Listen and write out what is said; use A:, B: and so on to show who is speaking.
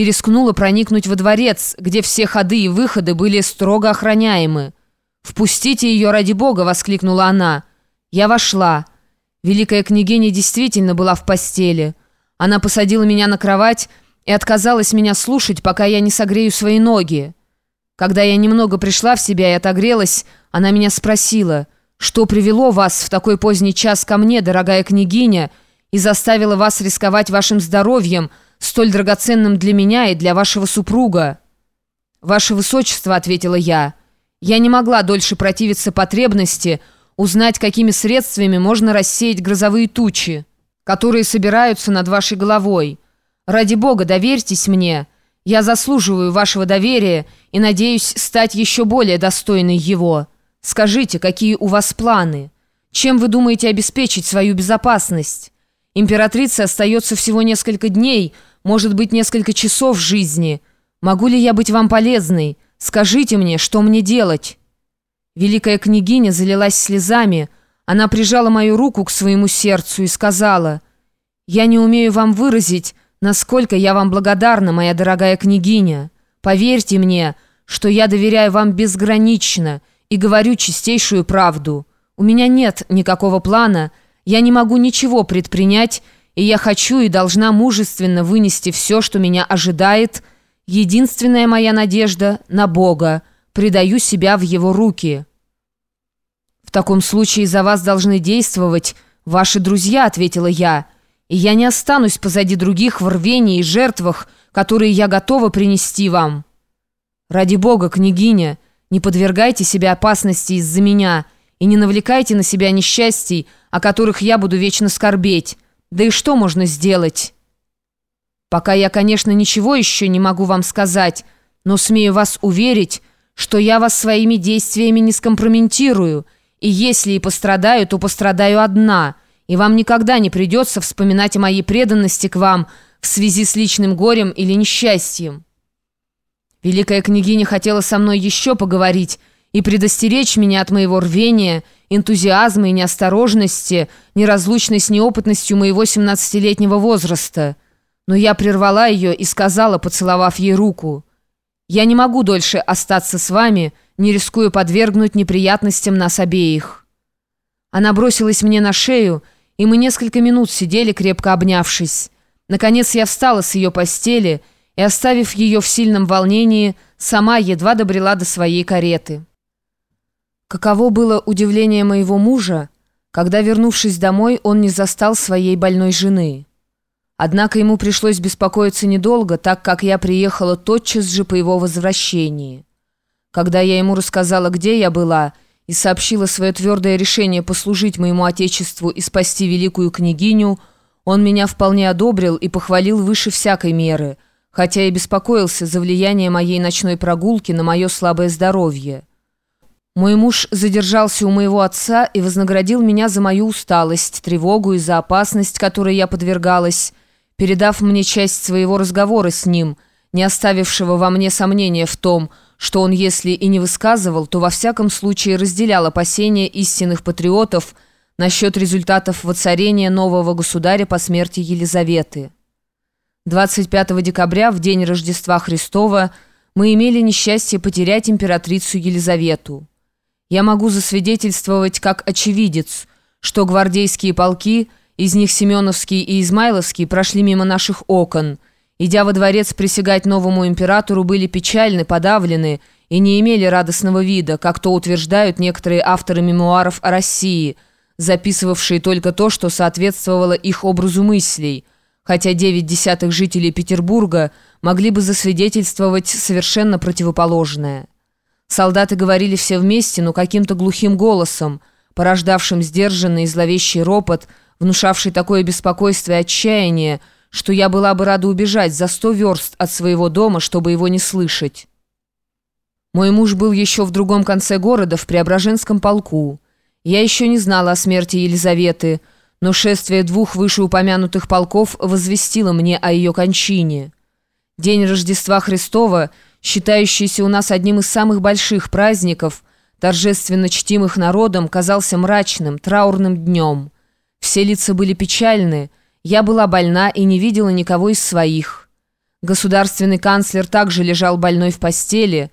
A: и рискнула проникнуть во дворец, где все ходы и выходы были строго охраняемы. «Впустите ее ради бога!» — воскликнула она. Я вошла. Великая княгиня действительно была в постели. Она посадила меня на кровать и отказалась меня слушать, пока я не согрею свои ноги. Когда я немного пришла в себя и отогрелась, она меня спросила, что привело вас в такой поздний час ко мне, дорогая княгиня, и заставило вас рисковать вашим здоровьем, столь драгоценным для меня и для вашего супруга. «Ваше Высочество», — ответила я, — «я не могла дольше противиться потребности узнать, какими средствами можно рассеять грозовые тучи, которые собираются над вашей головой. Ради Бога, доверьтесь мне. Я заслуживаю вашего доверия и надеюсь стать еще более достойной его. Скажите, какие у вас планы? Чем вы думаете обеспечить свою безопасность? Императрица остается всего несколько дней, может быть, несколько часов жизни. Могу ли я быть вам полезной? Скажите мне, что мне делать?» Великая княгиня залилась слезами. Она прижала мою руку к своему сердцу и сказала, «Я не умею вам выразить, насколько я вам благодарна, моя дорогая княгиня. Поверьте мне, что я доверяю вам безгранично и говорю чистейшую правду. У меня нет никакого плана, я не могу ничего предпринять, и я хочу и должна мужественно вынести все, что меня ожидает. Единственная моя надежда на Бога. Предаю себя в Его руки». «В таком случае за вас должны действовать ваши друзья», — ответила я. «И я не останусь позади других в рвении и жертвах, которые я готова принести вам». «Ради Бога, княгиня, не подвергайте себя опасности из-за меня и не навлекайте на себя несчастий, о которых я буду вечно скорбеть. Да и что можно сделать?» «Пока я, конечно, ничего еще не могу вам сказать, но смею вас уверить, что я вас своими действиями не скомпрометирую, и если и пострадаю, то пострадаю одна, и вам никогда не придется вспоминать о моей преданности к вам в связи с личным горем или несчастьем. Великая княгиня хотела со мной еще поговорить и предостеречь меня от моего рвения, энтузиазма и неосторожности, неразлучной с неопытностью моего 17-летнего возраста. Но я прервала ее и сказала, поцеловав ей руку, «Я не могу дольше остаться с вами», не рискуя подвергнуть неприятностям нас обеих. Она бросилась мне на шею, и мы несколько минут сидели, крепко обнявшись. Наконец я встала с ее постели и, оставив ее в сильном волнении, сама едва добрела до своей кареты. Каково было удивление моего мужа, когда, вернувшись домой, он не застал своей больной жены. Однако ему пришлось беспокоиться недолго, так как я приехала тотчас же по его возвращении. Когда я ему рассказала, где я была, и сообщила свое твердое решение послужить моему отечеству и спасти великую княгиню, он меня вполне одобрил и похвалил выше всякой меры, хотя и беспокоился за влияние моей ночной прогулки на мое слабое здоровье. Мой муж задержался у моего отца и вознаградил меня за мою усталость, тревогу и за опасность, которой я подвергалась, передав мне часть своего разговора с ним, не оставившего во мне сомнения в том, что он, если и не высказывал, то во всяком случае разделял опасения истинных патриотов насчет результатов воцарения нового государя по смерти Елизаветы. 25 декабря, в день Рождества Христова, мы имели несчастье потерять императрицу Елизавету. Я могу засвидетельствовать как очевидец, что гвардейские полки, из них Семеновский и Измайловский, прошли мимо наших окон – идя во дворец присягать новому императору, были печальны, подавлены и не имели радостного вида, как то утверждают некоторые авторы мемуаров о России, записывавшие только то, что соответствовало их образу мыслей, хотя девять десятых жителей Петербурга могли бы засвидетельствовать совершенно противоположное. Солдаты говорили все вместе, но каким-то глухим голосом, порождавшим сдержанный и зловещий ропот, внушавший такое беспокойство и отчаяние, что я была бы рада убежать за сто верст от своего дома, чтобы его не слышать. Мой муж был еще в другом конце города, в Преображенском полку. Я еще не знала о смерти Елизаветы, но шествие двух вышеупомянутых полков возвестило мне о ее кончине. День Рождества Христова, считающийся у нас одним из самых больших праздников, торжественно чтимых народом, казался мрачным, траурным днем. Все лица были печальны, я была больна и не видела никого из своих. Государственный канцлер также лежал больной в постели,